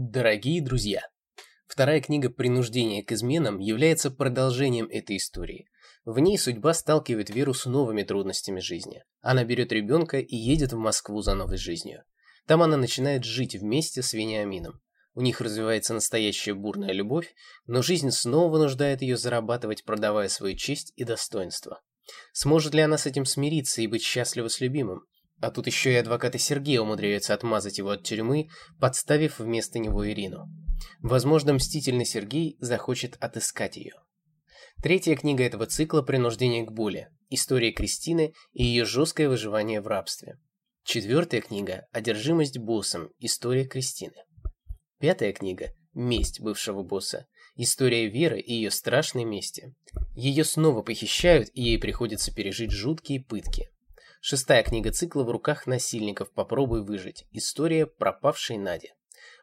Дорогие друзья, вторая книга «Принуждение к изменам» является продолжением этой истории. В ней судьба сталкивает Веру с новыми трудностями жизни. Она берет ребенка и едет в Москву за новой жизнью. Там она начинает жить вместе с Вениамином. У них развивается настоящая бурная любовь, но жизнь снова вынуждает ее зарабатывать, продавая свою честь и достоинство. Сможет ли она с этим смириться и быть счастлива с любимым? А тут еще и адвокаты Сергея умудряются отмазать его от тюрьмы, подставив вместо него Ирину. Возможно, мстительный Сергей захочет отыскать ее. Третья книга этого цикла «Принуждение к боли. История Кристины и ее жесткое выживание в рабстве». Четвертая книга «Одержимость боссом. История Кристины». Пятая книга «Месть бывшего босса. История Веры и ее страшной мести». Ее снова похищают, и ей приходится пережить жуткие пытки. Шестая книга цикла «В руках насильников. Попробуй выжить. История пропавшей Нади».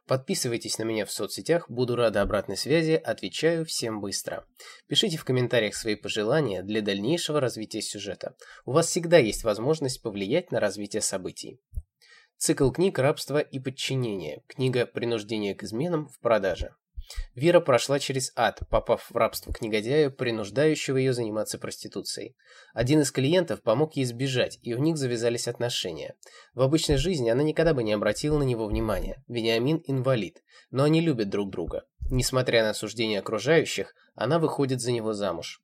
Подписывайтесь на меня в соцсетях, буду рада обратной связи, отвечаю всем быстро. Пишите в комментариях свои пожелания для дальнейшего развития сюжета. У вас всегда есть возможность повлиять на развитие событий. Цикл книг «Рабство и подчинение». Книга «Принуждение к изменам» в продаже. Вера прошла через ад, попав в рабство к негодяю, принуждающего ее заниматься проституцией. Один из клиентов помог ей сбежать, и у них завязались отношения. В обычной жизни она никогда бы не обратила на него внимания. Вениамин инвалид, но они любят друг друга. Несмотря на осуждение окружающих, она выходит за него замуж.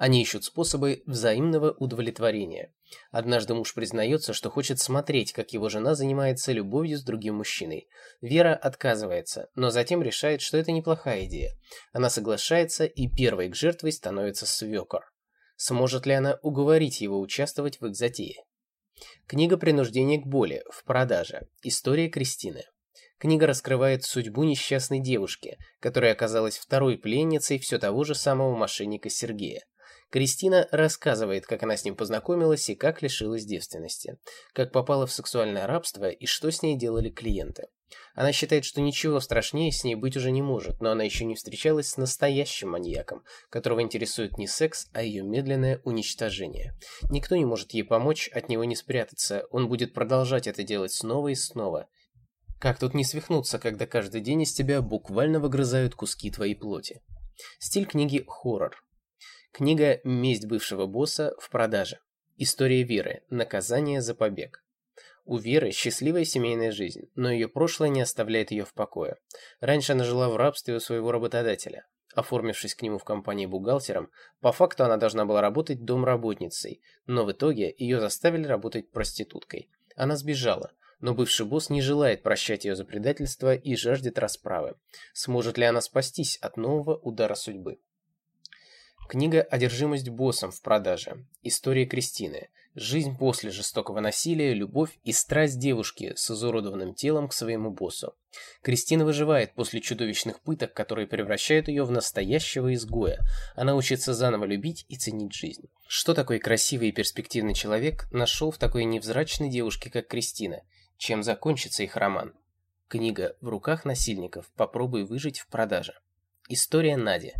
Они ищут способы взаимного удовлетворения. Однажды муж признается, что хочет смотреть, как его жена занимается любовью с другим мужчиной. Вера отказывается, но затем решает, что это неплохая идея. Она соглашается, и первой к жертве становится свекор. Сможет ли она уговорить его участвовать в их затее? Книга «Принуждение к боли» в продаже. История Кристины. Книга раскрывает судьбу несчастной девушки, которая оказалась второй пленницей все того же самого мошенника Сергея. Кристина рассказывает, как она с ним познакомилась и как лишилась девственности, как попала в сексуальное рабство и что с ней делали клиенты. Она считает, что ничего страшнее с ней быть уже не может, но она еще не встречалась с настоящим маньяком, которого интересует не секс, а ее медленное уничтожение. Никто не может ей помочь, от него не спрятаться, он будет продолжать это делать снова и снова. Как тут не свихнуться, когда каждый день из тебя буквально выгрызают куски твоей плоти? Стиль книги хоррор. Книга «Месть бывшего босса» в продаже. История Веры. Наказание за побег. У Веры счастливая семейная жизнь, но ее прошлое не оставляет ее в покое. Раньше она жила в рабстве у своего работодателя. Оформившись к нему в компании бухгалтером, по факту она должна была работать домработницей, но в итоге ее заставили работать проституткой. Она сбежала, но бывший босс не желает прощать ее за предательство и жаждет расправы. Сможет ли она спастись от нового удара судьбы? Книга «Одержимость боссом» в продаже. История Кристины. Жизнь после жестокого насилия, любовь и страсть девушки с изуродованным телом к своему боссу. Кристина выживает после чудовищных пыток, которые превращают ее в настоящего изгоя. Она учится заново любить и ценить жизнь. Что такой красивый и перспективный человек нашел в такой невзрачной девушке, как Кристина? Чем закончится их роман? Книга «В руках насильников. Попробуй выжить в продаже». История Нади.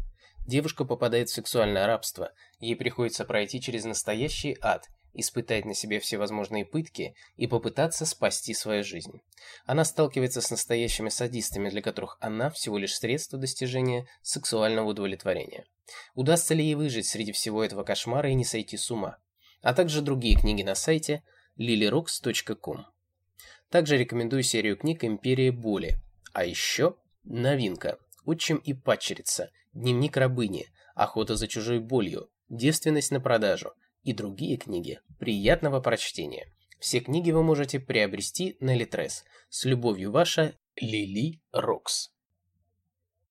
Девушка попадает в сексуальное рабство, ей приходится пройти через настоящий ад, испытать на себе всевозможные пытки и попытаться спасти свою жизнь. Она сталкивается с настоящими садистами, для которых она всего лишь средство достижения сексуального удовлетворения. Удастся ли ей выжить среди всего этого кошмара и не сойти с ума? А также другие книги на сайте lilyrocks.com. Также рекомендую серию книг «Империя боли». А еще новинка «Отчим и падчерица», «Дневник рабыни», «Охота за чужой болью», «Девственность на продажу» и другие книги. Приятного прочтения. Все книги вы можете приобрести на Литрес. С любовью ваша Лили Рокс.